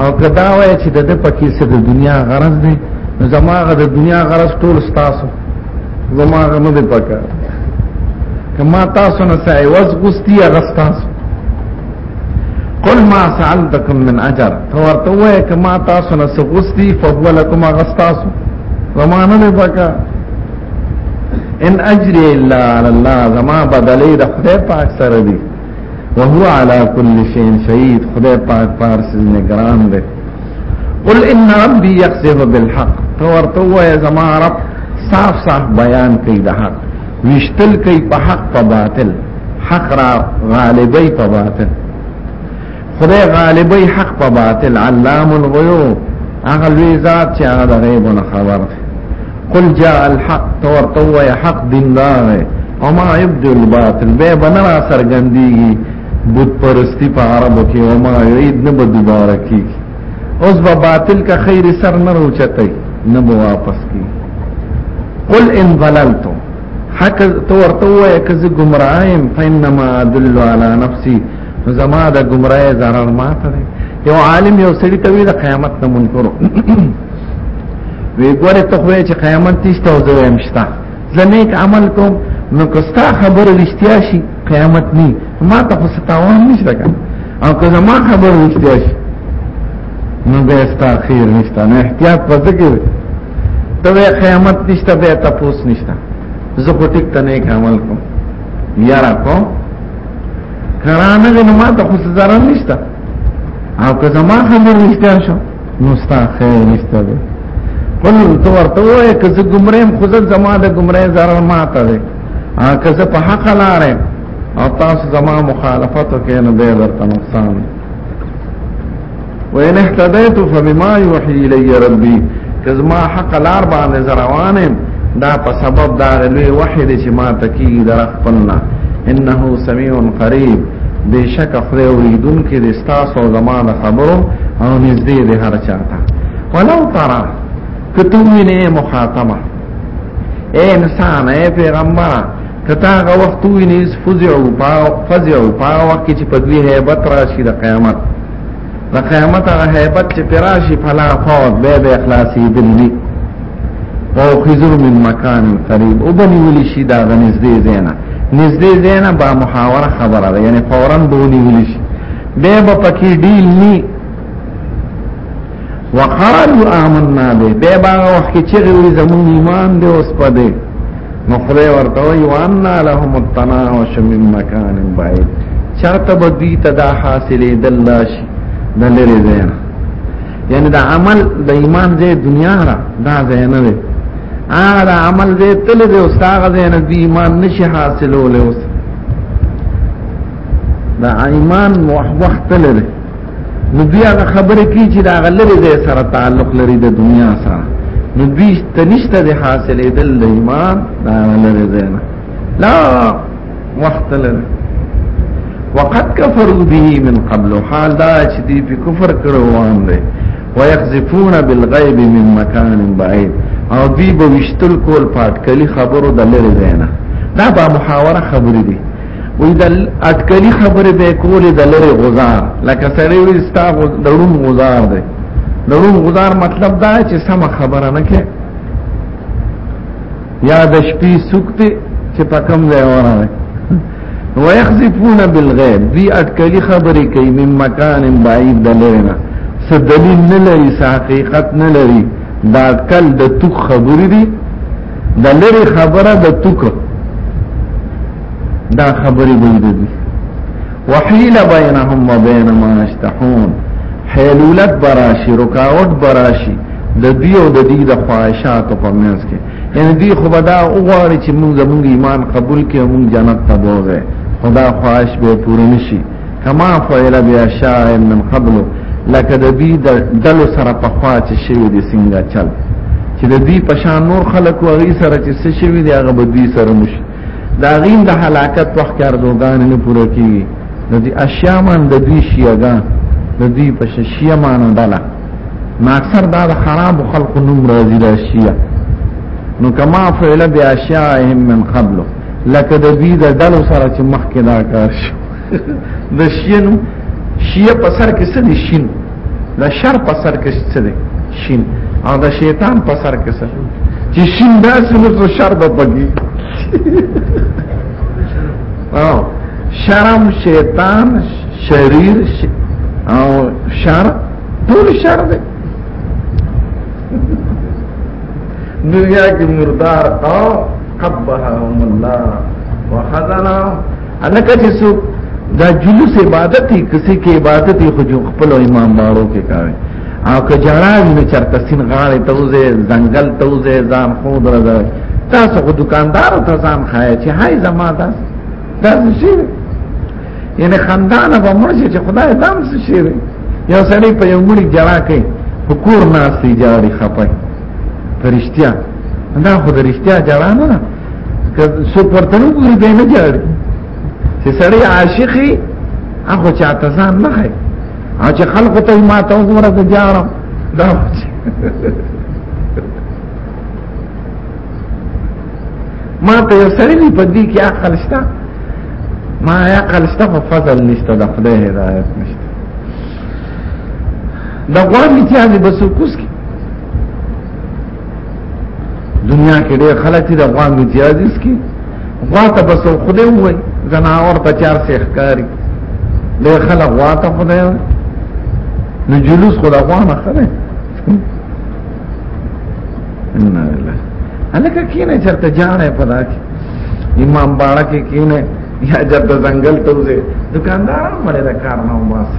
او کدا وای چې د دې پکې څه د دنیا غرض دی زماغه د دنیا غرض ټول ستاسو زماغه نه دی پکا کما تاسو نه سای وز غستی غستاس قل ما سالتکم من اجر تو ورته وای کما تاسو نه سغستی فضلکم غستاس زمانه نه پکا ان اجر الا علی الله زما بدلی د خدای پاک سره دی وهو على كل شيء شهيد خدای پاک پارس نگران دی قل ان ربي يقصف بالحق تو ورته وای زما رب صاف صاف بیان کوي د حق وشتل کوي په حق په باطل حق را غالبي په باطل خدای غالبی حق په باطل علام الغیوب هغه لوی ذات چې هغه د غیب نه خبر دی قل جاء الحق تورته وای حق دین راغی او ما يبدو الباطل به بنرا سرګندېږي بت پرستی په عربو کې او ما یید نه به دوباره کیږي اوس به باطل کا خیر سر نه روچتای نه به واپس کی قل ان ضللت حق تو ورته وای کز گمراهم فینما ادل علی نفسی زما د گمراهی zarar ما سره یو عالم یو سړی ته وی د قیامت نه منکرو وی ګوره ته خو چې قیامت تیسته او زه مشتا زنیک عمل کوم نو کستا خبره رښتیا شي قیامت ني ما ته خو ستاوان نشته کړ او که زما خبره رښتیا شي نو به استا خیر نشته نه احتیاط پته کې ته قیامت نشته به تاسو نشته زه په ټیک ته نه عمل کوم یارا کوم کرانه دې نو ما ته خو زره نشته او که زما خبر رښتیا شو نو ستا خیر نشته دی قل تو ورته وای که زه ګمرم خو زه زما د ګمرې زره ما ته دی او که زه په حق لارم او تاسو زما مخالفت وکړئ نو به درته نقصان دی وان اهتديت فبما يوحي الي ربي کزما حق لار باندې زروانم دا په سبب دا لوی وحی دی چې ما تکي در خپلنا انه سميع قريب بشک خدای اوریدون کې د استاسو زمانه خبرو او نږدې به هر چاته ولو ترى کتوینه مخاطبه اے انسان اے پیغمبر کتا هغه وخت ویني فزع او پاو فزع او پاو کې چې په دوی هیبت راشي د قیامت د قیامت هغه هیبت چې پراشي فلا فوت به به اخلاصي دلی او خزر من مکان قریب او بنی ولی شي دا د نږدې زینا نږدې زینا با محاوره خبره ده یعنی فورا بونی ولی شي به په پکې ډیل ني وقالوا آمنا به به باغ وخت چې غوي زمون ایمان دی اوس پدې نو خدای ورته وی وانا لهم التناوش من مکان بعید چاته بدوی ته دا حاصلې دلاش د لری زین یعنی دا عمل د ایمان دې دنیا را دا زین نه هغه د عمل دې تل دې اوس هغه دې نه دی ایمان نشي حاصلول اوس دا ایمان وخت تل دې نو دوی هغه خبره کوي چې دا غلره دې سره تعلق لري د دنیا سره نو دوی تنشته د حاصلې دل د ایمان دا غلره دې نه لا وخت لري وقد كفروا به من قبل حال دا چې دوی په کفر کړو وان دي ويقذفون بالغيب من مكان بعيد او دوی به وشتل کول پاتکلی خبرو د لری زینا دا به محاوره خبرې دي وی د اټکلی خبره به کولې د لری غزار لکه سړی وی ستا د روم غزار دی د روم غزار مطلب دا چې سم خبره نه کې یا د شپې سکته چې په کم ځای ورانه ويخذفون بالغيب دی اټکلی خبرې کوي من مکان بعید د لرینا څه دلیل نه لري حقیقت نه لري دا کل د تو خبرې دي د لری خبره د توک دا خبرې به دي وحیل بینهم و بین ما اشتحون حیلولت براشی رکاوت براشی د دوی او د دوی د خواهشاتو په منځ کې یعنی دوی خو به دا وغواړي چې موږ زموږ ایمان قبول کړي او موږ جنت ته بوځي خدا خواهش به پوره نشي کما فعل بیاشاء من قبل لکه د دې د دلو سره په خوا چې شوی دي څنګه چل چې د دې په شان نور خلک وغي سره چې څه شوی دی هغه به دوی سره مشي دا غیم د هلاکت وخت کار دوغان نه پوره کیږي د دې اشیاء مان د دې شیګا د دې په شیاء مان دلا نو اکثر دا د خراب خلق نوم راځي د شیاء نو کما فعل بیا شیاء من قبل لکه د دې د دلو سره چې مخکې دا کار شو د شین شیه په سر کې څه دي شین د شر په سر کې څه دي شین او د شیطان په سر کې څه چې شین داسې نو څه شر به بګي او شرم شیطان شریر ش... او شر ټول شر دی دنیا کې مردار قوم قبحهم الله وخذلهم انا کچه سو دا جلوس عبادتي کسی کې عبادتي خو جو خپل امام باړو کې کاوي او که جړاوی نه چرته سین غاړې توزه ځنګل توزه ځان خو درځه تاسو خو دکاندار ته ځان خای چې هاي زما دا تاسو شي یعنی خندانه به مرشي چې خدای دام څه شي یو سړی په یو مړي جړا کوي حکور ناس تی جاری خپای پرشتیا دا خو د رشتیا جړا نه څوک ورته نه ګوري به نه جاړي چې سړی عاشقي هغه چاته ځان نه خي او چې خلق ته ما ته وګوره ته جاړم دا ما ته یو سړی دی په دې کې عقل شته ما عقل شته په فضل نشته د خدای هدایت نشته دا غواړي چې هغه بسوکوس کې دنیا کې ډېر خلک دي افغان امتیازیس کې غواته بس خدای وای زناور په چار سي ښکاری ډېر خلک غواته خدای وای نو جلوس خدای غوانه خره ان الله الکه کینه چرته جانه پدا کی امام باړه کې کینه یا جرته ځنګل ته وځي دکاندار مړه د کار نه وماسه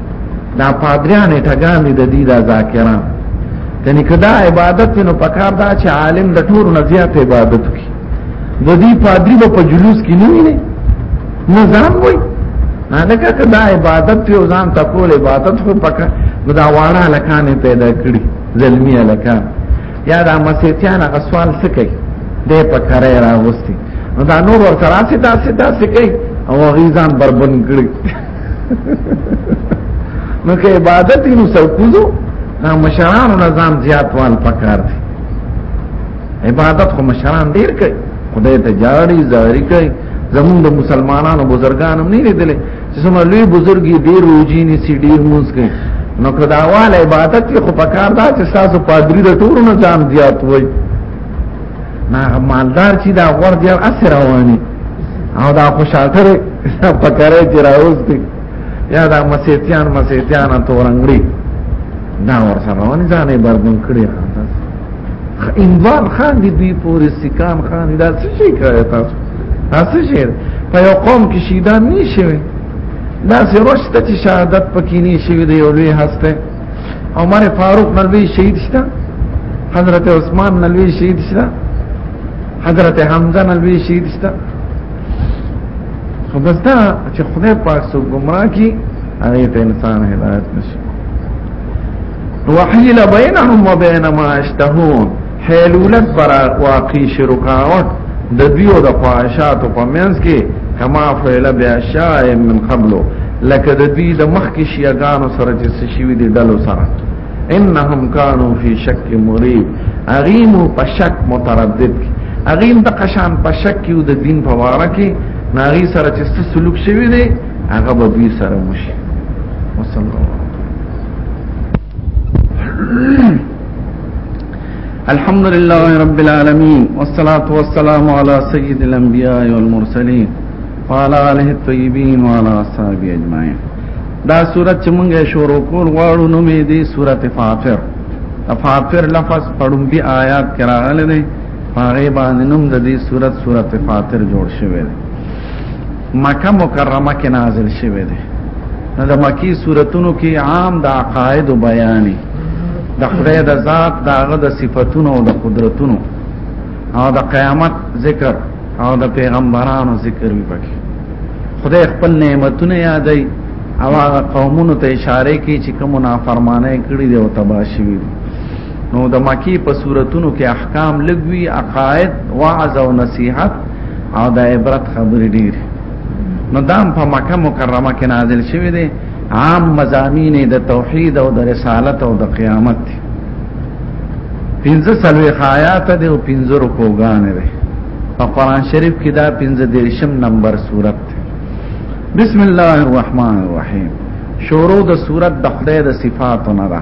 دا پادریان ټګان دي د دې د ذاکران کني کدا عبادت نو پکار دا چې عالم د ټول نزيات عبادت کوي د دې پادری په جلوس کې نه ویني نه ځان وای نه کدا عبادت په ځان تکول عبادت خو پکا نو دا واړه لکان پیدا کړی زلمی لکان یا دا مسیتیان غسوال سکی دې په کرای راوستي نو دا نور ورته راسي تاسو تاسو کوي او غیزان بربند کړی نو که عبادت نو سرکوزو نا مشرانو نظام زیاتوال پکار دی عبادت خو مشران ډیر کوي خدای ته جاړي زاری کوي زمون د مسلمانانو بزرګانو نه لیدل چې څومره لوی بزرګي ډیر روجي نه سي ډیر مونږ کوي نو کداوال عبادت خو پکار دا چې تاسو پادری د ټورو نه ځان زیات وای نا مالدار چې دا غور دی اثر رواني او دا خوشالتر پکره چې راوز دی یا دا مسیتیان مسیتیان تورنګړي دا ور سره رواني ځانې بردن کړی انوار خان دی دوی پوری سکان خان دا څه شي کوي تاسو تاسو شي په یو قوم کې شیدان نشوي دا سروش ته چې شهادت پکې نشوي دی یو لوی هسته عمر فاروق نلوی شهید شته حضرت عثمان نلوی شهید شته حضرت حمزه نلوی شهید شته خو بس دا چې خدای پاک سو گمراه کی هغه ته انسان هدایت نشي وحیل بینهم وبین ما اشتهون هیلولت پر واقع شرکاوت د دوی او د خواهشات په منځ کې کما فعل بیا شای من قبلو لکه د دوی د مخ کې شیعاګانو سره چې شوی دی ډلو سره انهم كانوا في شك مريب اغیم په شک متردد اغیم د قشان په شک کې د دین په واره کې ناغي سره چې څه سلوک شوی دی هغه به دوی سره وشي وصلی الله الحمد لله رب العالمين والصلاة والسلام على سيد الأنبياء والمرسلين وعلى آله الطيبين وعلى أصحابه أجمعين دا سورة چې مونږه شروع کول غواړو نو مې دي سورة فاطر فاطر لفظ پړم بي آیات کراغله نه هغه باندې نوم د دې سورة سورة فاطر جوړ شوی دی مکه مکرمه کې نازل شوی دی نو د مکی صورتونو کې عام د عقاید او بیانې د خدای د ذات د هغه د صفاتونو او د قدرتونو او د قیامت ذکر او د پیغمبرانو ذکر وی پکې خدای خپل نعمتونه یادای او هغه قومونو ته اشاره کوي چې کوم نافرمانه کړی دی او تباشي نو د مکی په صورتونو کې احکام لګوي عقاید وعظ او نصیحت او د عبرت خبرې ډېر نو دام په مکه مکرمه کې نازل شوی دی عام مزامین د توحید او د رسالت او د قیامت دی پنځه سلوي خایات دی او پنځه رکوګان دی په قران شریف کې دا پنځه دیرشم نمبر صورت دی بسم الله الرحمن الرحیم شروع د صورت د خدای د صفاتو نه ده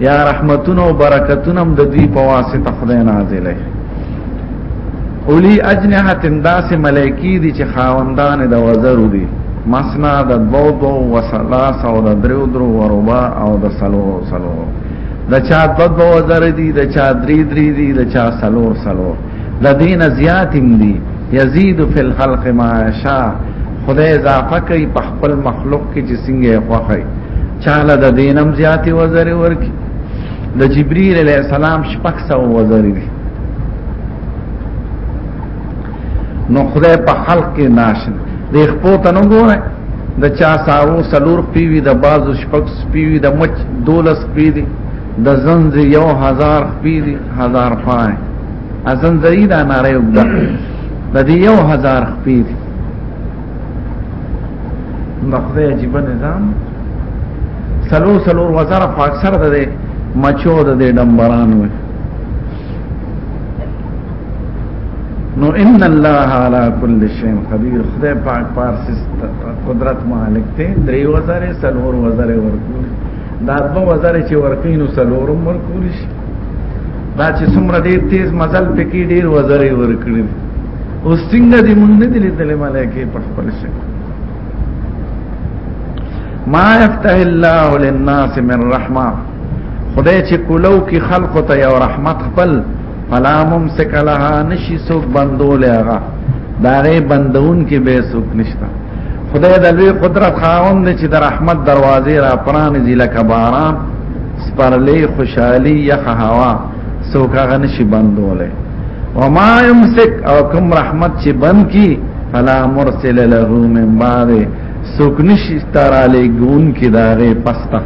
یا رحمتونه او برکتونه هم د دوی په واسطه خدای نازلې اولی اجنحه تنداس ملائکی دي چې خاوندان د وزرو دي مسنا د دو دو و سلاس او د دریو درو و ربا او د سلو سلو د چا دو دو وزر دي د چا دری دری دي د چا سلو سلو د دین زیاتم دي یزید فی الخلق ما شاء خدای اضافه کوي په خپل مخلوق کې چې څنګه خوخی چاله د دینم زیاتې وزرې ورکي د جبرئیل علیه السلام شپږ سو وزرې دي نو خدای په خلق کې ناشن د خپل تنو ګوره د چا سارو سلور پیوی د بازو شپږ پیوی د مچ دولس پیوی د زنز یو هزار پیوی هزار پای ازن زری دا ناره وګړه د یو هزار پیوی نقضه عجیب نظام سلو سلو وزر په اکثر د مچو د ډمبران وي نو ان الله على كل شيء قدير خدای پاک پارسس قدرت مالک ته درې وزر سلور وزر ورکول دا دو وزر چې ورکین نو سلور ورکول شي دا چې څومره ډیر تیز مزل پکې ډیر وزر ورکړي او څنګه دې مونږ نه دي لیدلې ملائکه په خپل شي ما يفتح الله للناس من رحمه خدای چې کولو کې خلق ته یو رحمت خپل فلا ممسک لها نشي سوک بندول هغه داغه بندون کې به سوک نشتا خدای د لوی قدرت خاوند دی چې د رحمت دروازې را پرانځي لکه باران سپرلې خوشحالي یخ هوا څوک هغه نشي بندولای وما يمسك او کوم رحمت چې بند کی فلا مرسل له من بعد څوک نشي ستراله ګون کې داغه پسته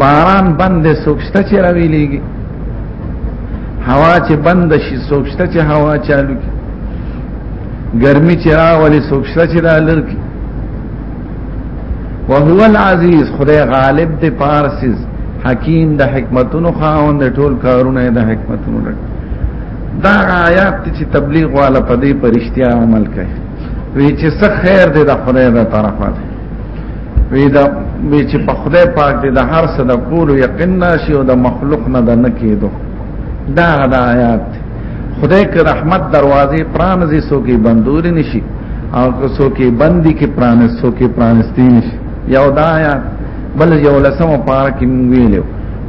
باران بند څوک شته چې راوي لګي هوا چې بند شي څوک شته چې هوا چالو کی ګرمي چې راولي څوک شته چې را لړکی وهو العزیز خدای غالب دی پارسیز حکیم د حکمتونو خاوند د ټول کارونه د حکمتونو لټ دا آیات چې تبلیغ والا په دې پرشتیا عمل کوي وی چې څه خیر دی د خدای د طرفه دی وی دا وی چې په خدای پاک دی د هر څه د کول یقین ناشي او د مخلوق نه د نکیدو دا دا آیات خدای که رحمت دروازې پرانځي سوکي بندول نشي او که سوکي بندي کې پرانځ سوکي پرانستي نشي یو دا یا بل یو لسم پار کې ویلو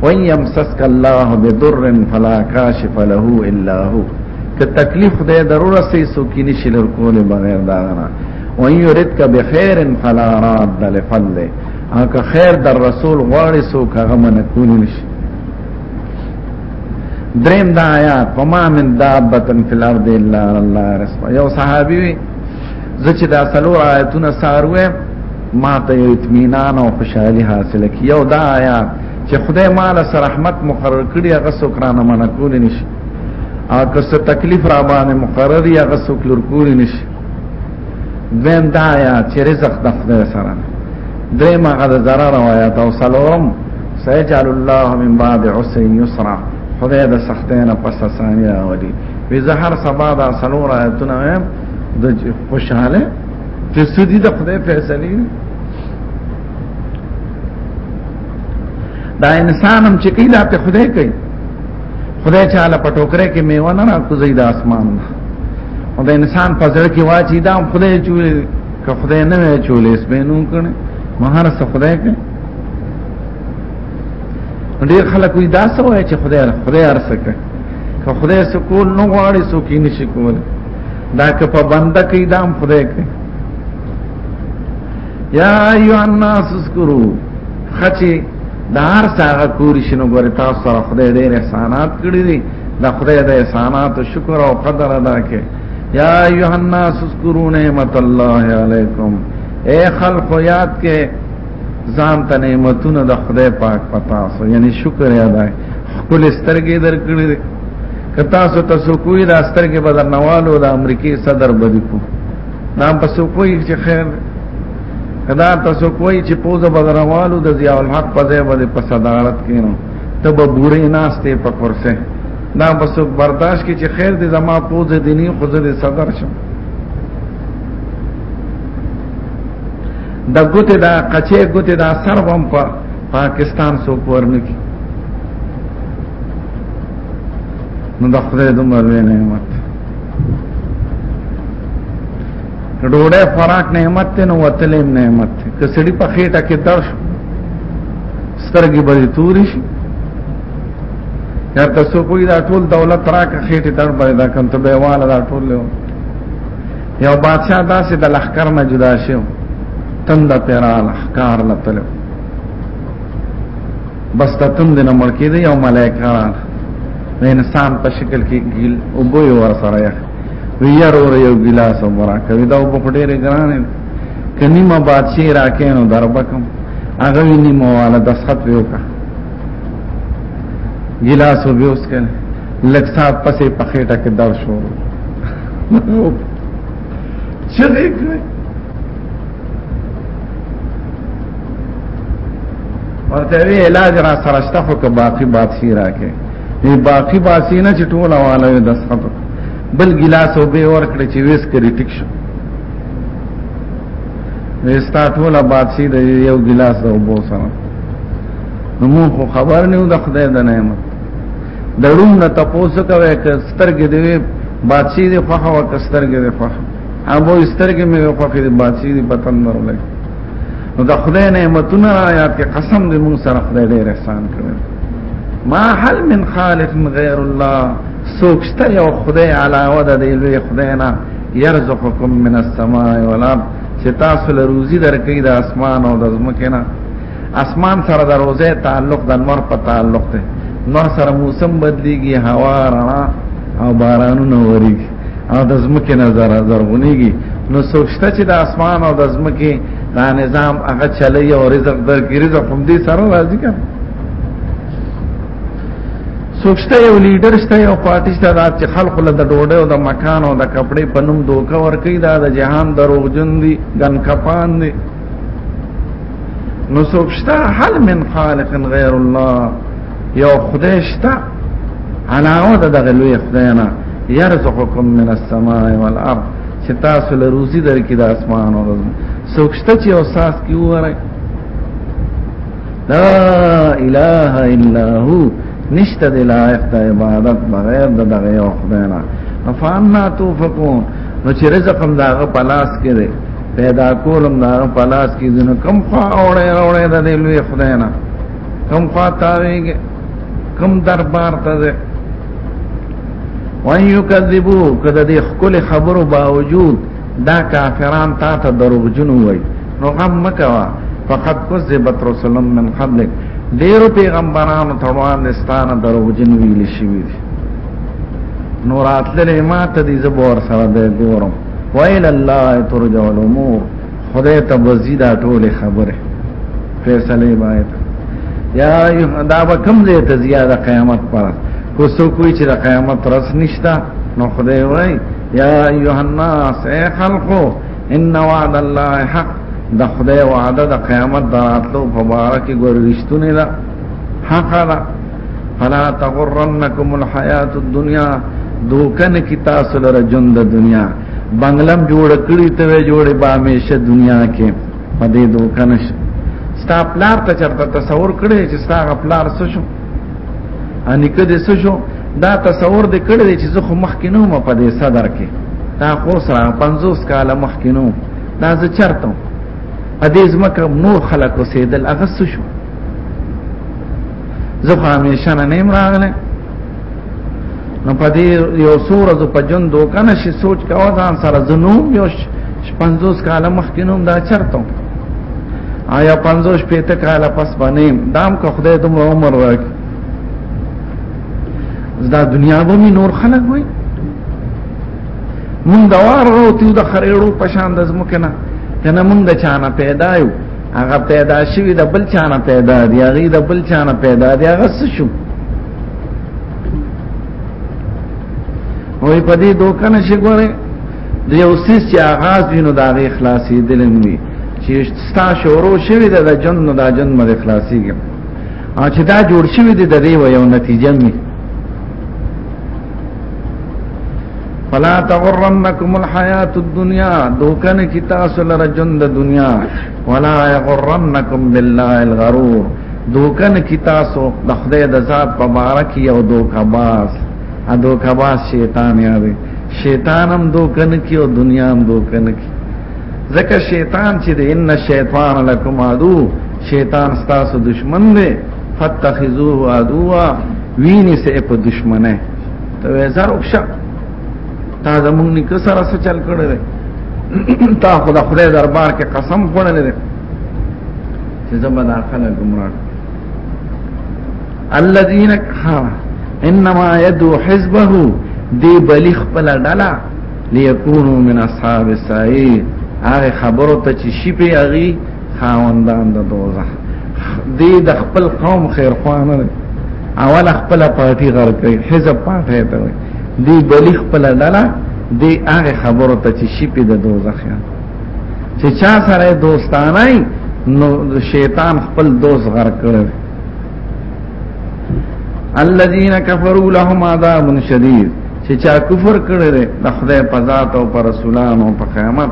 ویم سسک الله بضر فلا کاشف له الا هو که تکلیف دې ضرورت سي سوکي نشي لر کوله بغیر دا نه وان يردك بخير فلا راد لفضله هغه خیر در رسول غواړي سو هغه من کول نشي دریم دا آیات وما من دابتن فی الارض الا الله رسول یو صحابي وي زچ دا سلو آیتونه ساروه ما ته اطمینان او خوشحالي حاصله کی یو دا آیات چې خدای مال سره رحمت مقرر کړی هغه سوکرانه منکول نشي او که څه تکلیف را باندې مقرر یا هغه سوکلور کول نشي دویم دا یا چې رزق د خدای سره دریم هغه د ضرر او یا د وسلورم سيجعل الله من بعد عسر يسرا خدای د سختینه پس اسانی راوړي وی زهر سبا دا سلور آیتونه هم د خوشاله چې سودی د خدای فیصله دا انسان هم چې کله په خدای کوي خدای چاله پټوکره کې میوه نه راکوزي د اسمان او د انسان په ځړ کې واچي دا خدای چولې که خدای نه وي چولې اس به نو کړي مهار څه خدای کوي ډېر خلک وي دا څه وایي چې خدای خدای ارسه کوي که خدای سکول نو غواړي سو کې نشي کول دا که په بنده کې دا خدای کوي یا ایو الناس اذکروا خچی دا هر څه هغه کوری شنو ګوري تاسو سره خدای ډېر احسانات کړی دي دا خدای د احسانات شکر او قدر ادا کړي یا ایه الناس اذکروا نعمت الله علیکم اے خلق یاد کې ځان ته نعمتونه د خدای پاک پتا سو یعنی شکر ادا خپل سترګې درکړي دي کتا سو تاسو کوی دا سترګې بدرنوالو د امریکای صدر بدی کو نام پسو کوی چې خیر کدا تاسو کوی چې پوزه بدروالو د ضیاء الحق په ځای باندې په صدارت کینو تب بورې ناشته په کرسه دا بس برداشت کې چې خیر دې زما پوزه دینی خود دې صدر شم د ګوتې دا قچې ګوتې دا سر بم په پاکستان سو پور نه کی نو د خدای دومره نعمت ډوډۍ خوراک نعمت ته نو وتل هم نعمت ته که سړی په خېټه کې درش سترګې به توري شي یا تاسو کوی دا ټول دولت راکه خېټه تر باندې دا کم ته به والا دا ټول له یو بادشاہ داسې د لخر نه جدا شو تند پیرا لخر لتل بس ته تند نه مړ کېده یو ملائکه نه انسان په شکل کې ګیل او بو یو سره ویار اور یو ګلاس ورا کوي دا په ډېر ګران کني ما بادشي راکې نو دربکم هغه ویني مو والا د سخت ویوکا ګلاس وبې اوس کړه لک سات پسې په خېټه کې در شو چې دې کړې ورته وی علاج را سرشتہ خو که باقی بادشي راکې باقی بادشي نه چې ټوله والا د سخت بل ګلاس او به ور کړی چې ویس کری ټیک شو وستا ټول آباد سي د یو ګلاس د وبو سره نو مو خو خبر نه د خدای د نعمت دړون نه تاسو کوي ک سترګې دی بادشي دی خو هوا ک سترګې دی خو هغه سترګې مې خو کې بادشي دی پتن نه ولګي نو د خدای نعمتونه یا په قسم دې موږ سره خدای دې احسان کړو ما هل من خالق غیر الله سوکشته یو خدای علاوه د دې لوی خدای نه يرزقكم من السماء والارض چې تاسو له روزي درکې د اسمان او د زمکه نه اسمان سره د روزه تعلق د نور په تعلق ته نور سره موسم بدليږي هوا رڼا او بارانونه وريږي او د زمکه نه زر زرغونیږي نو سوچته چې د اسمان او د زمکه دا نظام هغه چلی او رزق در کې رزق هم دې سره راځي کنه سوچته یو لیډر شته یو پارټی شته دا چې خلق له د ډوډۍ او د مکان او د کپڑے په نوم دوکه ور کوي دا د جهان دروغجن دي ګن کپان دي نو سوچته هل من خالق غیر الله یو خدای شته علاوه د دغه لوی خدای نه يرزقكم من السماء والارض چې تاسو له روزي درکې د اسمان او سوکشته چې او ساس کې وره لا اله الا هو نشته د لایق د عبادت بغیر د دغه او خدای نه فانا توفقون نو چې رزق هم داغه پلاس کې دی پیدا کولم داغه پلاس کې دنه کم خوا اوړې اوړې د لوی خدای نه کم خوا تاویږي کم دربار ته ده وایو کذبو کده د خپل خبرو باوجود دا کافران تا ته دروغجن وای نو غم مکوا فقط کذبت رسول من قبلک ډیرو پیغمبرانو تړوان دستانه دروغجن ویل شي وی نور اتلې ما ته دې زبور سره به ګورم ویل الله ترجو الامور خدای ته وزیدا ټول خبره فیصله باید یا دا به کم ځای ته زیاده قیامت پر کو سو کوی چې د قیامت رس نشتا نو خدای وای یا ایها الناس ای خلقو ان وعد الله حق د خدای وعده د قیامت دراتلو په باره کې ګورښتونه ده حق ده فلا تغرنکم الحیات الدنیا دوکن کی تاسو لره ژوند د دنیا بنگلم جوړ کړی ته جوړې به همیشه دنیا کې پدې دوکنش ستا پلار ته چرته تصور کړی چې ستا پلار څه شو ان کده څه شو دا تصور دې کړی چې زه خو مخ کې نه ما پدې صدر کې دا خو سره 50 کال مخ کې نو دا زه چرته پدې زمکه نور خلک وسیدل اغه څه شو زه خو همیشه نه نیم راغله نو په دې یو سور د پجن دوکان شي سوچ کاوه ځان سره زنوم یو 50 کاله مخکینوم دا چرته آیا 50 پیته کاله پس باندې دام کو خدای د عمر راک دا دنیا به می نور خلک وي مون دا وار وروتیو د خریړو پشان د زمکه نه کنه مون د چانه پیدا یو هغه پیدا شوی د بل چانه پیدا دی هغه د بل چانه پیدا دی هغه څه شو وې په دې دوکه نشي ګوره د یو سیس چې آغاز وینو دا غي اخلاصي دلم وي چې ستا شورو شوی د جن نو دا جن مر اخلاصي ګم او چې دا جوړ شوی د دې و یو نتیجه می فلا تغرنکم الحیات الدنیا دوکن کی تاسو لره جن د دنیا ولا یغرنکم بالله الغرور دوکن کی تاسو د خدای د ذات په باره کې یو دوکباز ا دوکباز شیطان یاري شیطان هم دوکن کی او دنیا هم دوکن کی ځکه شیطان چې د ان شیطان لکم عدو شیطان ستاسو دشمن دی فتخذوه عدوا ویني سه په دشمنه ته زر وکشه تا زمونږ نکه سره څه چل کړی تا خدا خدای دربار کې قسم خوړلې چې زما دا خلک ګمراه الذين كفروا انما يدعو حزبه دی بلی خپل ډلا ليكونوا من اصحاب السعير هغه خبرو ته چې شي په هغه خاوندان د دوزخ دی د خپل قوم خیر خوانه اول خپل پارټي غر کوي حزب پارټي ته دی بلی خپل ډلا دی هغه خبرو ته چې شي په د دوزخ چې چا سره دوستانه نو شیطان خپل دوست غر کړل الذين كفروا لهم عذاب شديد چې چا کفر کړی دی د خدای په ذات او پر رسولانو په قیامت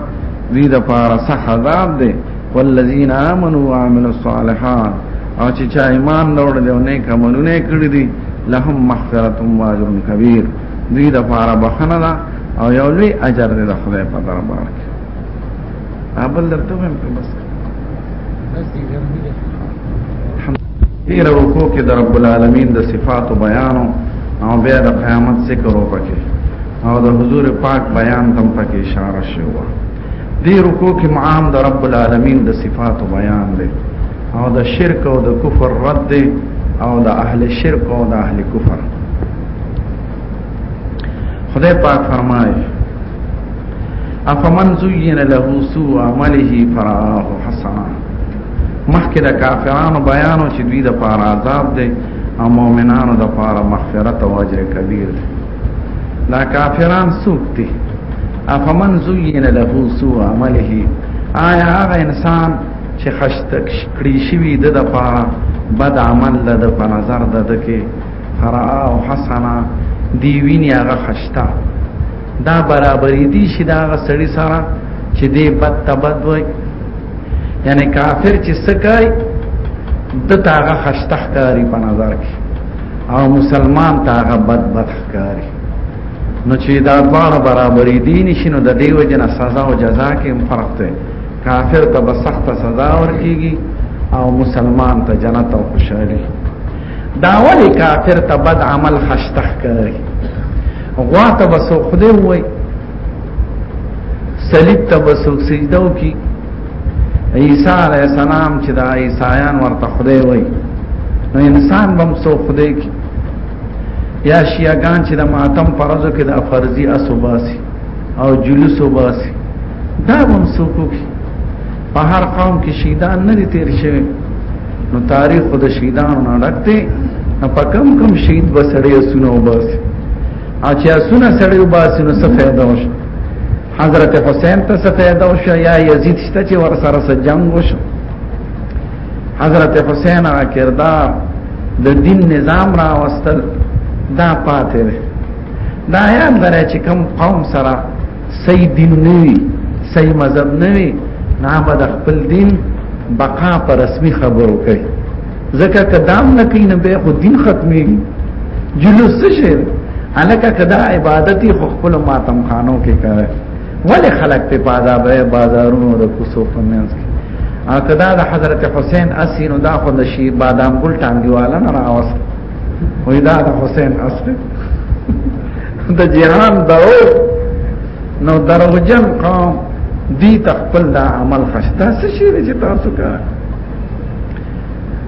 دوی د پاره سخت عذاب دی والذین آمنوا وعملوا الصالحات او چې چا ایمان لرل او نیک عملونه کړی دي لهم مغفرة واجر کبیر دوی د پاره بخنه ده او یو لوی اجر دی د خدای په دربار کې ابل درته هم په بس دې رکو کې د رب العالمین د صفات بیانو او بیا د قیامت ذکر وکړي او د حضور پاک بیان تم پکې اشاره شوی و دې رکو کې معام د رب العالمین د صفات بیان دی او د شرک او د کفر رد دی او د اهل شرک او د اهل کفر خدای پاک فرمایي افمن زين له سوء عمله فراه حسنا مخکې د کافرانو بیانو چې دوی د پاره عذاب دی او مؤمنانو د پاره مغفرت او اجر کبیر دی دا کافران څوک دي افمن زين له سوء عمله آیا هغه انسان چې خشتک کړی شوی د لپاره بد عمل د په نظر د دکې را او حسنا دی ویني هغه خشتا دا برابرې دي چې دا هغه سړی سره چې دی بد تبد وای یعنی کافر چې سکای د تاغه خشتا ښکاری په نظر کې او مسلمان تاغه بد بد ښکاری نو چې دا دوار برابرې دي نشینو د دیو جن سزا او جزا کې فرق دی کافر ته به سخت سزا ورکیږي او مسلمان ته جنت او خوشحالي دا ولی کافر ته بد عمل خشتخ کوي غوا ته بس خدای وای صلیب ته بس سجده وکي عیسی علی السلام چې دا عیسایان ورته خدای وای نو انسان بم سو خدای کی یا شیعاګان چې د ماتم پرځو کې د فرضي اسوباسي او جلوس وباسي دا بم سو کوي په هر قوم کې شهیدان نه دي تیر شوی نو تاریخ خود شهیدانو نه ډک دی نو په کم کم شهید به سړی اسونه وباسي اچھا اسونه سړی وباسي نو څه فائدہ وشو حضرت حسین ته څه فائدہ وشو یا یزید شته چې ور سره سره جنگ وشو حضرت حسین هغه کردار د دین نظام را وستل دا پاتې ده دا یاد لري چې کوم قوم سره صحیح دین نه وي صحیح مذهب نه وي نه به د خپل دین بقا پر رسمي خبرو کوي ځکه کدام نه کوي نه به خو دین ختمي جلوس څه شي الکه کدا عبادتي خو خپل ماتم خانو کې کوي ولې خلک په بازار به بازارونو د کوسو په منځ کې او کدا د حضرت حسین اسینو دا خو د شی بادام ګل ټانګیواله نه راوست وای دا د حسین اصلي د جهان درو نو دروغجن قوم دی تخپل دا عمل خشتا څه شي چې تاسو کا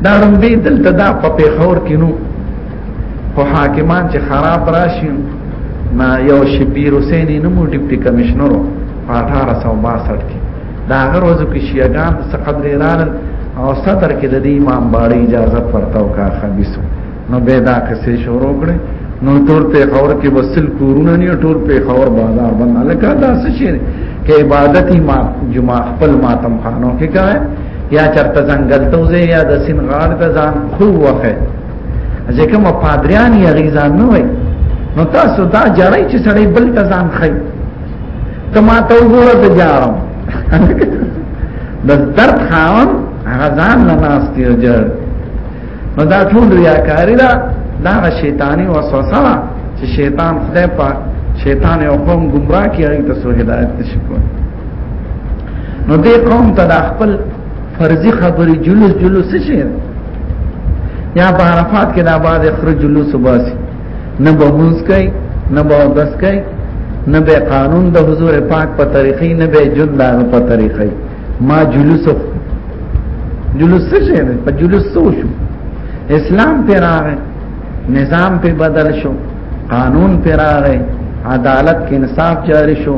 دا رم دی دلته دا په پیښور کې نو خو حاکمان چې خراب راشي ما یو شبیر حسین نومو ډیپټي کمشنرو په 1862 کې دا هغه روزو کې شیعاګان څه قدر ایران او ستر کې د دې امام باړې اجازه ورته وکا خبيسو نو به دا کسې شروع کړي نو ټول په خور کې وسل کورونه نه ټول په خور بازار باندې الکا دا څه شي کې عبادت ما جمعه خپل ماتم خانو کې کاه یا چرته ځنګل ته وځي یا د سین غاړ ته ځان خو وخه ځکه مو پادریان یې غیزان نه وای نو تاسو دا جړای چې سړی بل ته ځان خای کما ته وګوره ته جارم د درد خاون هغه ځان نه ناس دی جر نو دا ټول ریاکاری دا دا شیطانی وسوسه ده چې شیطان خدای په شیطان یو قوم گمراه کیږي ته سو هدایت نشي کوي نو دې قوم ته د خپل فرضي خبرې جلوس جلوس شي یا په عرفات کې د آباد خرج جلوس وباسي نه به مونږ کوي نه به داس کوي نه به قانون د حضور پاک په طریقې نه به جون دا په طریقې ما جلوس جلوس څه شي په جلوس څه شو اسلام پر راغی نظام په بدل شو قانون پر راغی عدالت کې انصاف جاری شو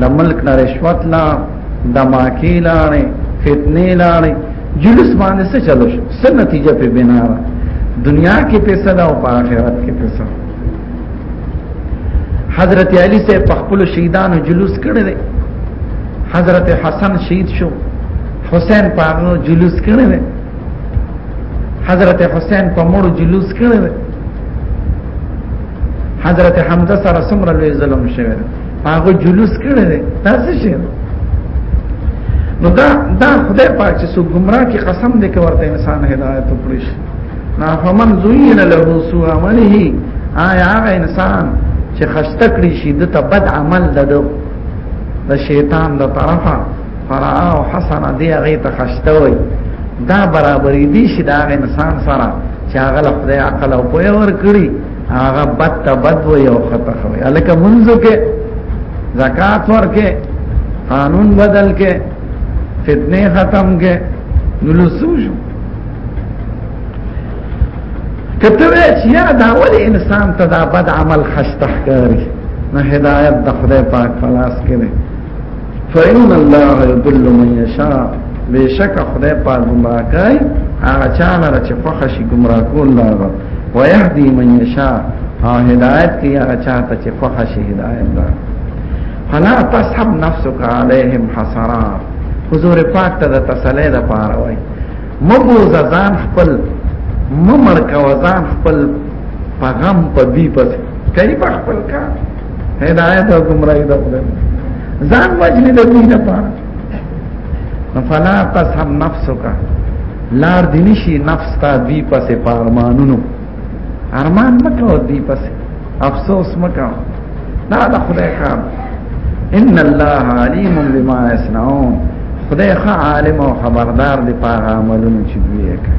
د ملک نه رشوت لا د ماکی لاړې فتنې لاړې جلوس باندې څه چلو شو څه نتیجه په بنا را دنیا کې پیسې دا او په آخرت کې پیسې حضرت علی سے په خپل شهیدانو جلوس کړی دی حضرت حسن شهید شو حسین په جلوس کړی دی حضرت حسین په مړو جلوس کړی دی حضرت حمزه سره سمره لوی ظلم شوی دی هغه جلوس کړی دی دا څه شي نو دا دا خدای پاک چې سو گمراه کې قسم دې کوي انسان هدایت وکړي نا فمن زوین له سوء عمله آیا هغه انسان چې خسته کړی شي د ته بد عمل ددو د شیطان د طرفه فرا او حسن دی هغه ته خسته وي دا برابرې دي شي دا انسان سره چې هغه له خدای عقل او پوهه ور کړی هغه بد ته بد و یو خطا خو الکه منځ کې زکات ورکه قانون بدل کې فتنه ختم کې نو لسو شو کته چې یا دا ول انسان ته دا بد عمل خشتخ کوي نه هدایت د خدای پاک خلاص کړي فإن الله يضل من يشاء بشک خدای په گمراه کوي هغه چا لره چې خوښ شي گمراه کول دا ويهدي من يشاء او هدایت کوي هغه چا ته چې خوښ شي هدایت دا فلا تصحب نفسك عليهم حسرات حضور پاک ته د تسلی د پاره وای مبوز ځان خپل ممر کا وزان خپل په غم په دی پس کوي په خپل کار هدایت او گمراهی د خدای ځان وجلی د دې نه پاره فلا تسحب نفسک لار دی نشي نفس تا دی پسې پارمانونو ارمان مکو دی پسې افسوس مکو دا د خدای کار ان الله علیم بما یصنعون خدای خ عالم او خبردار دی په عملونو چې دوی کوي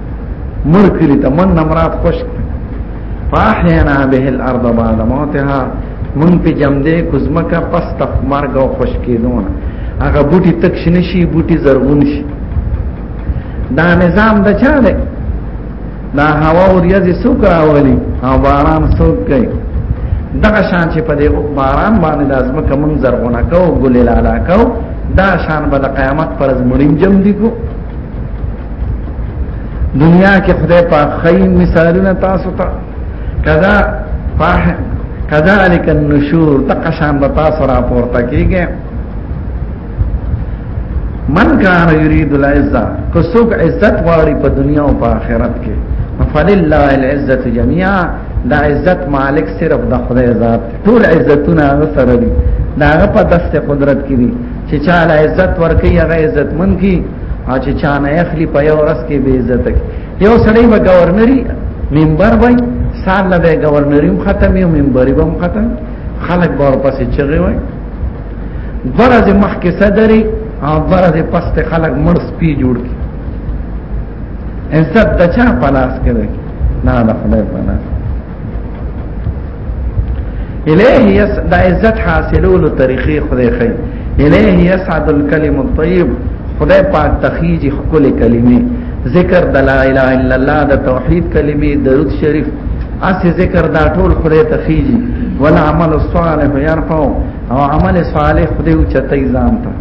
مر کلی ته من مراد خوش فاحینا به الارض بعد موتها من په جمدې کوزمکه پس تخ مرګ او خوش کېدون هغه بوټي تک شنه شي بوټي زرغون شي دا نظام د چا دی دا هوا او ریاض څوک راولي او باران څوک کوي دغه شان چې په دې باران باندې د ازمکه مون زرغونه کو ګل لالا کو دا شان به د قیامت پر زمړیم جم دی کو دنیا کې خدای پاک خی مثالونه تاسو ته کذا فاح کذالک النشور تقشان د تاسو را پورته کیږي من کان یرید العزه کو څوک عزت غواړي په دنیا او په آخرت کې فلله العزه جميعا دا عزت مالک صرف د خدای ذات ټول عزتونه هغه سره دي دا هغه په دسته قدرت کې دي چې چاله عزت ورکي هغه عزت من کی چې چانه اخلي په یو ورځ کې به عزت کی یو سړی به گورنری منبر وای سال له به گورنری هم ختم یو منبر به هم ختم خلک بار پسې چغي وای برز مخ کې صدرې او برز پس ته خلک مړ سپی جوړ کی عزت د چا پلاس کې نه نه خدای پلاس الیه یس د عزت حاصلولو طریقې خدای خی الیه یسعد الکلم الطیب خدای پاک تخیج خپل کلمې ذکر د لا اله الا الله د توحید کلمې درود شریف اسی ذکر دا ټول خدای تخیجی ولا عمل الصالح يرفع او عمل صالح خدای او چتای ځان ته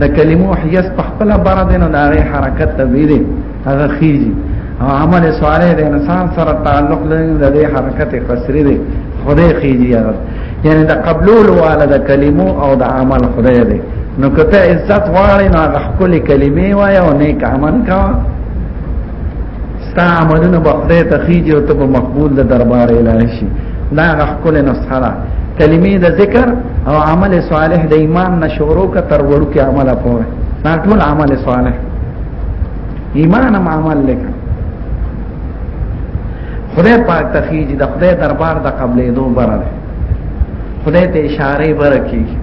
د کلمو حیث په خپل بار دینو دا حرکت تبیری هغه خيزي او عمل صالح د انسان سره تعلق لري د دې حرکت قصري دی خدای خيزي هغه یعنی د قبلول والا د کلمو او د عمل خدای دی نو کته عزت واړې نو هغه خپل کلمې وای او نیک عمل کا ستا عملونه به خدای ته خيږي او ته به مقبول د دربار الهي شي دا هغه خپل نسخه ده کلمې د ذکر او عمل صالح د ایمان نشورو کا تر وړو کې عمله پوره دا ټول عمل صالح ایمان هم عمل لکه خدای پاک ته خېږي د خدای دربار د قبلې دوه بره ده خدای ته اشاره بره کېږي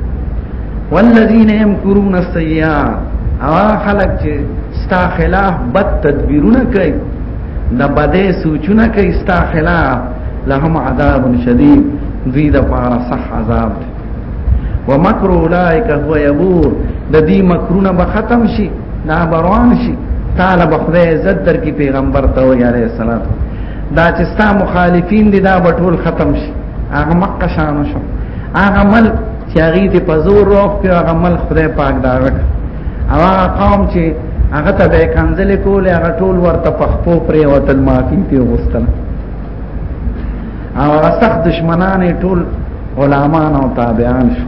والذین یمکرون السیئات او خلک چې ستا خلاف بد تدبیرونه کوي د بده سوچونه کوي ستا خلاف لهم عذاب شدید دوی د پاره صح عذاب دی ومکر اولائک هو یبور د دې مکرونه به ختم شي نه بروان شي تعالی به خدای عزت در کی پیغمبر ته وی علیه السلام دا چې ستا مخالفین دي دا بټول ختم شي هغه مکه شان شو هغه مل چې هغه دې په زور روخ په هغه مل خدای پاک دا رک او هغه قوم چې هغه ته به کنځلې کولې هغه ټول ورته پخپو پرې وتل معافي پیوستل او سخت دشمنان ټول علماء او تابعان شو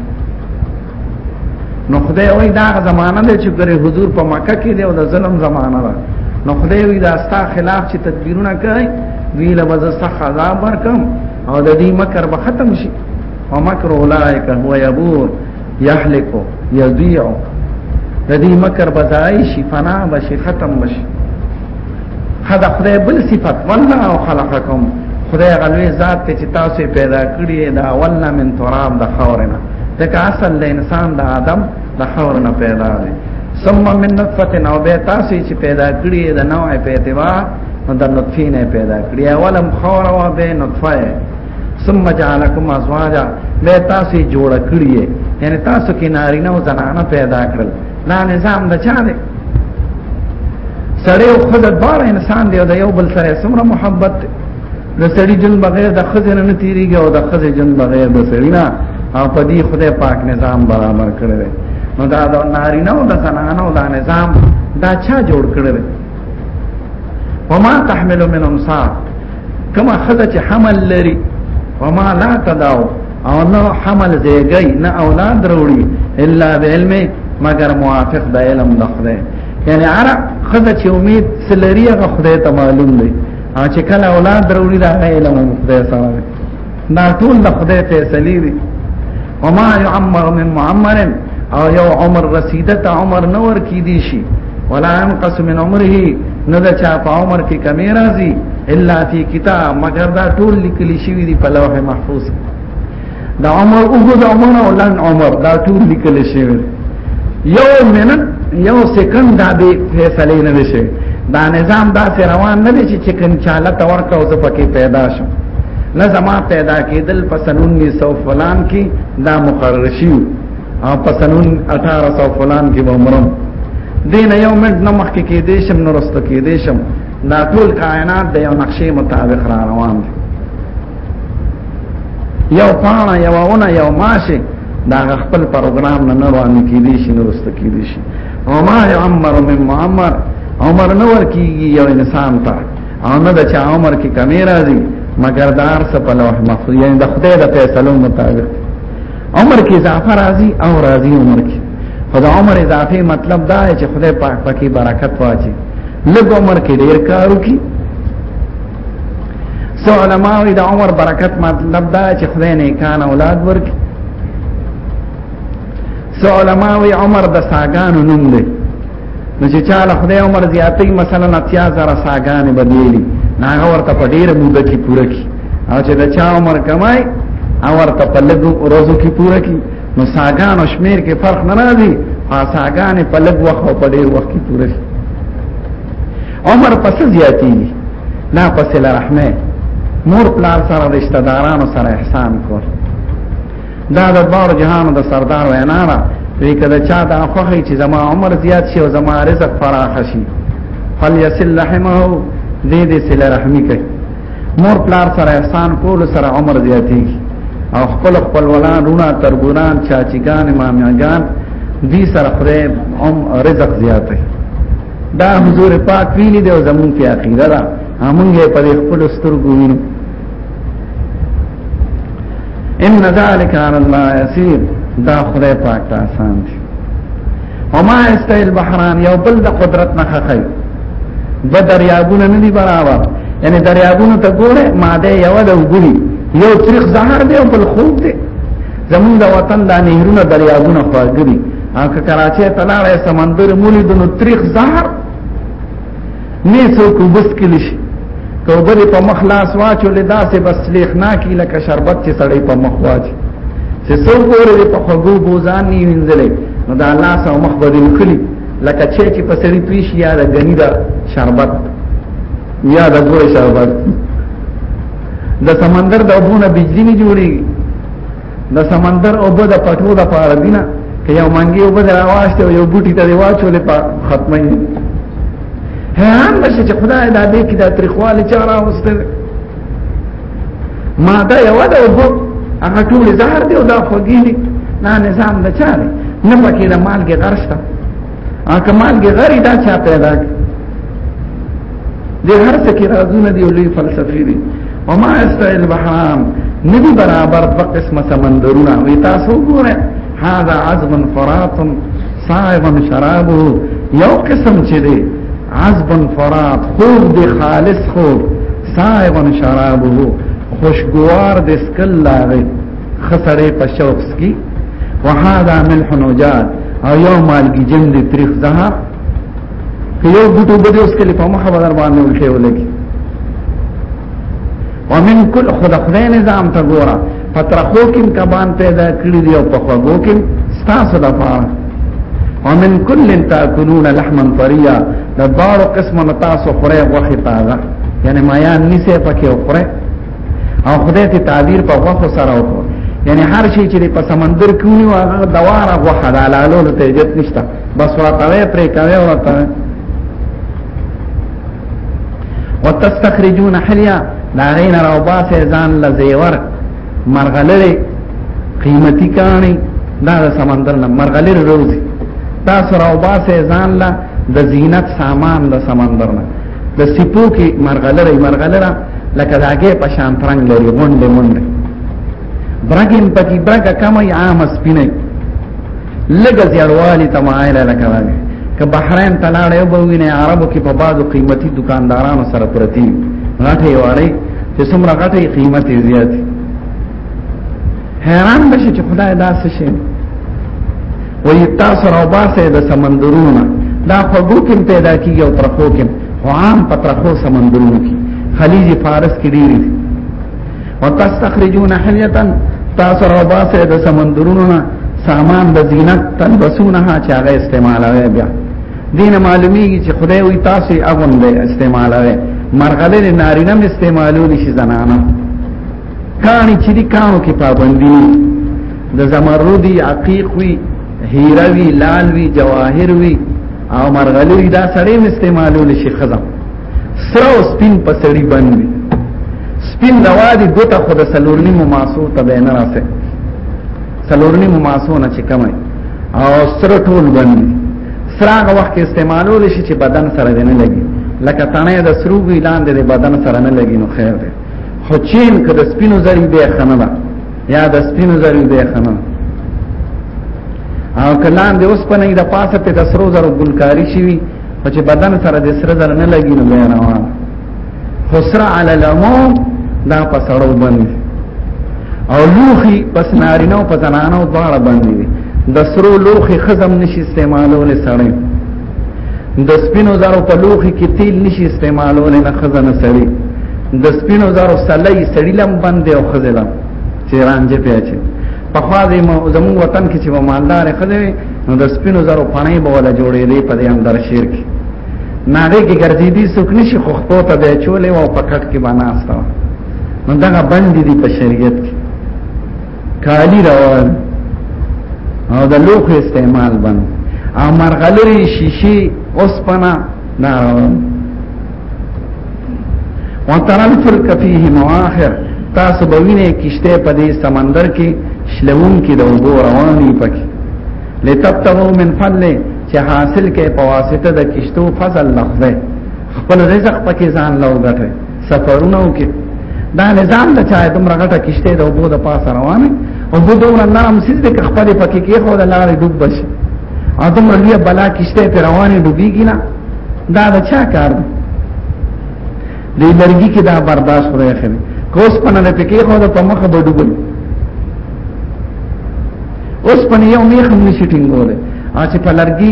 نو خدای وای دا زمانہ ده چې ګره حضور په مکه کې دی او د ظلم زمانہ ده نو خدای وی دا ستا خلاف چې تدبیرونه کوي وی له وځه سخت عذاب ورکم او د دې مکر به ختم شي او مکر اولائک هو یبور یحلکو یضیعو د دې مکر بزای شي فنا بشي ختم بشي خدا خدای بل صفت والله خلقکم خدای غلوی ذات ته چې تاسو پیدا کړی دا ولنا من تراب د خورنا ځکه اصل د انسان د آدم د خورنا پیدا دی ثم من نطفه نو به تاسو چې پیدا کړی د نوع په اعتبار د نطفه نه پیدا کړی اولم خور او به نطفه ثم جعلکم ازواجا به تاسو جوړ کړی یعنی تاسو کې نارینه او زنانه پیدا کړل دا نظام د چا دی سړی او خدای بار انسان دی او د یو بل سره سمره محبت دی د سړي جن بغیر د خزې نه تیریږي او د خزې جن بغیر د سړي نه او په دې خدای پاک نظام برابر کړی دی نو دا د نارینه او د زنانه او دا نظام دا چا جوړ کړی دی وما تحمل من انصاف کما خزه چې حمل لري وما لا تداو او نه حمل زیږي نه اولاد وروړي الا بعلم مگر موافق د علم د خدای یعنی اره خزه چې امید سلري هغه خدای ته معلوم دی او چې کله اولاد وروړي دا علم خدای سره دا ټول د خدای فیصله وي وما يعمر من معمر او یو عمر رسیده ته عمر نور کی دی شي ولا ينقص من عمره نه دا چا په عمر کې کمی راځي الا فی کتاب مگر دا ټول لیکل شوی دی په لوح محفوظ دا عمر اوږد عمر او لن عمر دا ټول لیکل شوی دی یو منټ یو سکند دا به فیصله نه وشي دا نظام دا روان نه دي چې کن چاله تور کا اوس پکې پیدا شو نه زما پیدا کېدل په سن 1900 فلان کې دا مقرر شي او په سن 1800 فلان کې به عمرم دین یو منټ نه مخکې کې دې شم نو رسته کې دې شم دا ټول کائنات د یو نقشې مطابق را روان دي یو پاڼه یو ونه یو ماشه دا خپل پروګرام نه روان کیدی شي نو واست کیدی شي او ما عمر من معمر عمر نو ورکیږي یو انسان ته او نه د چا عمر کې کمی راځي مگر دار څه په لوح محفوظ یعنی د خدای د فیصلو مطابق عمر کې اضافه راځي او راځي عمر کې خدا عمر اضافه مطلب دا چې خدای پاک پکې برکت واچي لږ عمر کې ډیر کارو کې سو علماء د عمر برکت مطلب دا چې خدای نه کان اولاد ورک سو علماء عمر د ساګانو نوم دی نو چې چاله خدای عمر زیاتې مثلا اتیا زره ساګانې بدلی ناغه ورته په ډیره موده کې پوره کی او چې د چا عمر کمای او ورته په لګو ورځو کې پوره کی نو ساګانو شمیر کې فرق نه راځي ها ساګانې په لګ وخت او په ډیر وخت کې پوره کی عمر پس زیاتیږي لا پس لرحمه مور پلار سره رشتہ دارانو سره احسان کول دا د بار جهان د سردار وینا را وی کده چا دا خوخی چې زما عمر زیات شي او زما رزق فراخ شي فلیسل رحمه دې دې سل رحمی کوي مور پلار سره احسان کول سره عمر زیاتیږي او خپل خپل ولان رونا تربوران چاچیګان مامیاګان دې سره خدای عمر رزق زیاتوي دا حضور پاک ویلی دی او زمون کې عقیده ده همغه په خپل سترګو وینو ان ذلک علی الله یسیر دا خدای پاک ته آسان دی وما استیل بحران یو بل د قدرت نه خخی د دریابونه نه دی برابر یعنی دریابونه ته ګوره ماده یو د وګړي یو تاریخ زهر دی او بل خوب دی زمون د وطن د نهرونو دریاګونه خواږري هغه کراچۍ ته لاړې سمندر مولې د نو تاریخ زهر نه څوک وبس کلی شي کوبه په مخ لاس واچو لداسې بس لیخنا کی لکه شربت چې سړی په مخ واچي چې څوک ورې په خوګو بوزان نه وینځلې نو دا الله سره مخ بدل کړي لکه چې چې په سړی توي شي یا د غنی دا شربت یا د دوی شربت د سمندر د ابونه بجلی نه جوړیږي د سمندر او بده پټو د پاره دینه که یو منګي او بده راواسته یو بوټي ته واچول په ختمه یې هان بشه چې خدای دا دې کې دا تریخواله چاره اوسته ما دا یو دا وو هغه ټول زهر دی او دا خوږی نه نظام نه چاره نه پکې د مال کې غرسته ا کمال کې غری دا چا پیدا کړ د هر څه کې رازونه دی لوی فلسفي دي وما استعل بحرام ندی برابر په قسمه سمندرونه وی تاسو ګوره هاذا عذب فرات صائب شرابه یو قسم چې دی عذب فرات خوب دی خالص خوب صائب شرابه خوشگوار د سکل لاغه خسرې په شوق سکی وهذا ملح نجات او یو مالګي جن دي تاریخ زها که یو بوټو بده اوس کله په مخه بدر باندې ولکه ولګي ومن کل خدا خدای نظام ته ګورا پترخو کم کبان پیدا کړی دی او په خوګو کم ستاسو د پاره ومن کل تاکلون لحما طریا د بارو قسم تاسو خره غوخه تازه یعنی مایان نسه پکې خره او خدای ته تعبیر په غوخه سره وکړو یعنی هر شي چې په سمندر کې وي هغه دواره غوخه د حلالو ته جت نشته بس ورته پرې کوي ورته وتستخرجون حلیا دا غین راو باسه ځان لزیور مرغلره قیمتي کانی دا د سمندر نه مرغلره روزي تاسو راو باسه ځان لا د زینت سامان د سمندر نه د سپو کې مرغلره مرغلره لکه داګه په شان ترنګ لري غونډه مونډه برګم پکې برګه کمه عام سپینه لګه زیړوالی ته مایل لکه راغی که بحرین ته لاړ یو بوینه عربو کې په بازو قیمتي دکاندارانو سره پرتی غټه یوړی چې څومره غټه قیمت زیات حیران بشي چې خدای دا څه شي وي تاسو راو باسه د سمندرونو دا فوقو کې پیدا کیږي او ترخو کې عام پترخو سمندرونو کې خلیج فارس کې ډیری وتستخرجون حلیه تاسو راو باسه د سمندرونو نه سامان د زینت تلبسونها چې هغه استعمالوي بیا دین معلومیږي چې خدای وي تاسو یې اغوندې استعمالوي مرغلې نارینه استعمالول شي زنانه کانی چې دي کانو کې پابندي د زمردي عقیق وی هیره وی لال وی جواهر وی او مرغلری دا سړی استعمالول شي خزم سره او سپین په سړی باندې سپین دوادي دوته خود سلورنی مماسو ته نه راسه سلورنی مماسو نه چې کمای او سره ټول باندې سراغ وخت استعمالول شي چې بدن سره نه لګي لکه تنه د سروګ اعلان د بدن سره نه لګي نو خیر دی خو چین که د سپینو زری به خنه ده یا د سپینو زری به خنه او کلان د اوس په نه د پاسه په تسرو زرو ګلکاری شي او چې بدن سره د سره زر نه لګي نو به روان خسر علی العموم دا په سړو باندې او لوخي پس نارینه او په زنانه او دواړه باندې د سرو لوخي خزم نشي استعمالول سړی د سپینو زارو په لوخي کې تیل نشي استعمالول نه خزانه سړی د سپینو زارو سړی سړی لم باندې او خزلم چې رانجه پیاچي په خوا دې مو زمو وطن کې چې مالدار خزه نو د سپینو زارو پانی به ولا جوړې دی په دې اندر شیر کې ناګه کې ګرځې دي څوک نشي خو خپل ته به چولې او پکټ کې بناسته نو دا باندې دي په شریعت کې کالی روان او د لوخ استعمال بند او مرغلری شیشی اوسپنا ناروان وتر الفلک فيه مواخر تاسو به وینئ کشته په دې سمندر کې شلون کې د وګو رواني پکې لتبتغوا من فضل چې حاصل کې په واسطه د کشتو فضل لخذه خپل رزق پکې ځان لوګټه سفرونه وکړي دا نظام د چا دومره غټه کشته د وبو د پاسه روانه او بو دومره نرم سیز د خپل پکې کې خو د لارې ډوب بشي او دومره لوی بلا کشته په روانه ډوبېږي نه دا د چا کار دی د لرګي کې دا برداشت خدای اخلي کوس پنه نه پکې خو د په مخه ډوبل اوس پنه یو میخ هم نشي ټینګول اچ په لرګي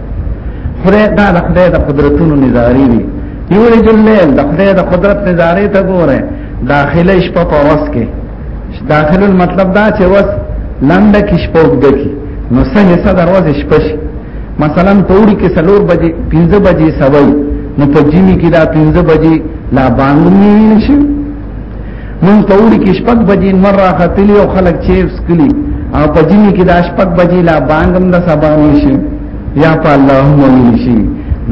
خدای دا د خدای د قدرتونو نظاری دی یو رجل لیل د خدای د قدرت نظاری ته ګوره داخله شپه په وس کې داخله مطلب دا چې وس لنډه کې شپه وګده کې نو څنګه څه دروازه شپه شي مثلا په وړي کې سلور بجې 15 بجې سوي نو په جمی کې دا 15 بجې لا باندې نشي مونږ په وړي کې شپږ بجې مر راختلی او خلک چیپس کلی او په جمی کې د شپږ بجې لا بانګم د سبا نشي یا په اللهم نشي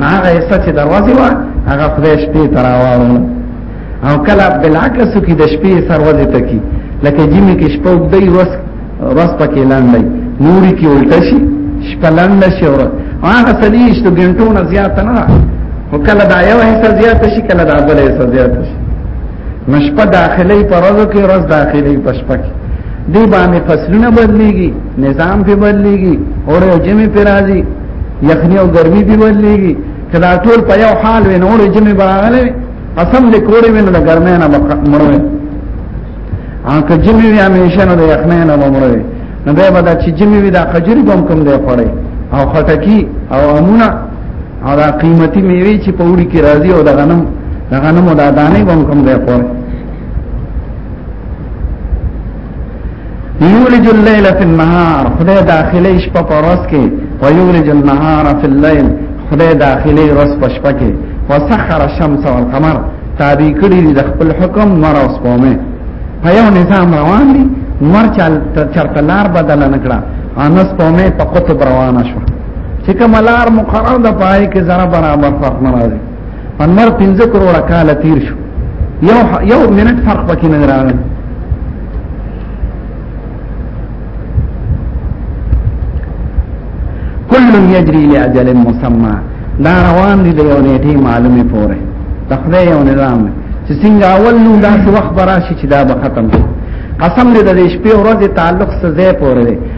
ناغه ایسه چې دروازه وا هغه خدای شپې تراوالو او کله بلعکس کې د شپې سروازه تکي لکه جمی کې شپږ دی وس وس پکې لاندې نوري کې الټه شي شپه لاندې شي ور هغه سلیش د ګنټو نه زیات نه وکړه دا یو حصہ زیات شي کله دا بل حصہ زیات شي نشپه داخلي پر ورځو کې ورځ داخلي په شپه کې دی باندې فصلونه بدليږي نظام په بدليږي اور یو جمع پر راځي یخنی او ګرمي په بدليږي کله ټول په یو حال وي نور جمع براغله قسم دې کوړې ویني د ګرمه نه مړوي ان که جمع وي همیشه نه د یخنی نه مړوي نو به دا چې جمع وي دا قجري بم کوم دی پړې او خټکی او امونه او دا قیمتي میوه چې په وړي کې راځي او دا غنم دا غنم او دا دانه به کوم ځای پوره یولج الليل فی النهار خدای داخله شپه پر ورځ کې او یولج النهار فی الليل خدای داخله ورځ په شپه کې وسخر الشمس والقمر تابع کړی د خپل حکم مر اوس پومه په یو نظام روان دي مر چل چرته لار بدل نکړه انس پومه په قطب روانه شو چې کوم لار مقرر ده پای کې زره برابر فرق نه راځي انور 15 کروڑه کال تیر شو یو یو منټ فرق پکې نه راغلی کل یجری لاجل مسمى دا روان دي د یو نیټه معلومه پوره د خدای یو نظام چې څنګه اول نو دا وخت براشي چې دا به ختم شي قسم دې د شپې ورځې تعلق سزا پوره دی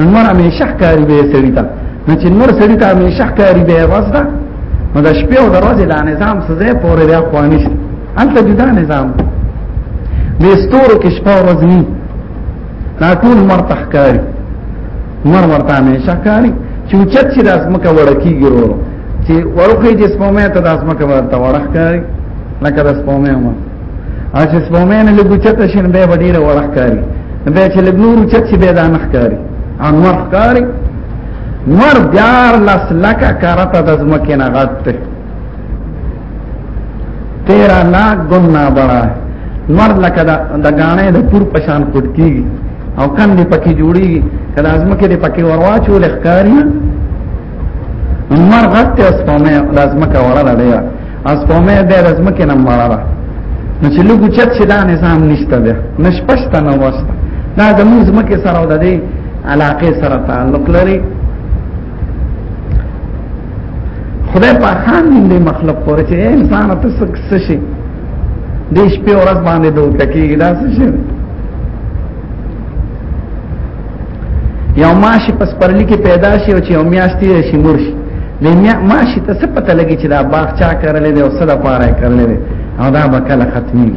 نور همیشه کاری به سړی ته نو چې نور سړی ته همیشه کاری به واسطه نو د شپې او د ورځې د نظام سزا پورې د افغانیش انت جدا نظام د ستورو کې شپه ورځ نه دا ټول مرته کاری مر ورته همیشه کاری چې چت چې د اسمکه وړکیږي ورو چې ورخه دې سپومه ته د اسمکه ورته وړخ کاری لکه د سپومه عمر اچھا سپومین لګو چت شین به وړیره ورخ کاری به چې لګ نور چت شي به دانخ کاری انور کاری نور دیار لس لکه کارته د زمکه نه غټه تیرا لاک گنا بڑا نور لکه د غانې د پور پشان کوټ کیږي او کندې پکې جوړیږي کله ازمکه دې پکې ورواچو لخکاری نمبر غټ ته اسپومه لازمه کا وړه ده ډیره اسپومه د لازمه کې نمبر ده نو چې لوګو چت شي دا نظام نشته ده نشپشت نه واسطه دا د موږ مکه سره د دې علاقه سره تعلق لري خدای په خان دې مخلوق پورې چې انسان ته څه شي د شپې ورځ باندې دوه کېږي دا څه شي یو ماشي پس پرلی کې پیدا شي او چې یو میاشتې شي مور شي د ماشي ته څه پته لګي چې دا باغ چا کړل دی او څه د پاره کړل دی او دا به کله ختمي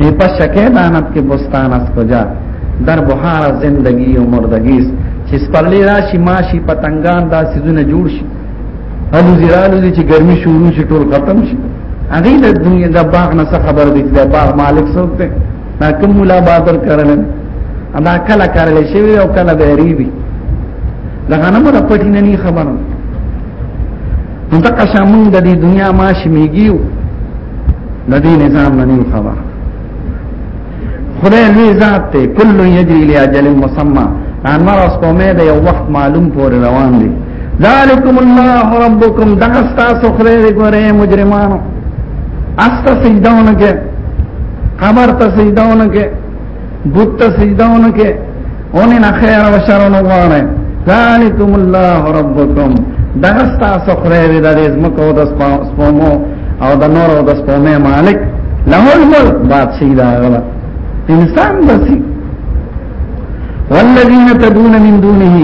نه پس شکه دانت کې بستان اس کجا در بهار زندگی او مردگی چې سپرلی راشي ماشي پتنګان دا سيزونه جوړ شي الو زیرالو دي چې ګرمي شروع شي ټول ختم شي هغه د دنیا د باغ نه خبر دي چې د باغ مالک څوک دی دا کوم مولا بادر کړل دا کله کارل شوی او کله به ریبي دا غنمو د پټی نه نه خبره نو دا قشمون د دې دنیا ما شمیږیو د دې نظام نه نه خبره خدای لوی ذات ته کل یجری لاجل مسمى انور اس په مې د یو وخت معلوم پور روان دي ذالکم الله ربکم دغه تاسو خدای دې ګوره مجرمانو استا سجداونه کې قبر ته سجداونه کې بت ته سجده ونکه اونې نه خیر او شر نه غواړي ذالکم الله ربکم دا تاسو خدای دې د زمکو د سپمو او د نور او د سپمه مالک له الملک بادشاہ دا غلا انسان بسی والذین تدون من دونه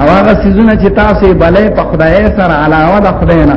او هغه سيزونه چې تاسو بلې په خدای سره علاوه د خدای نه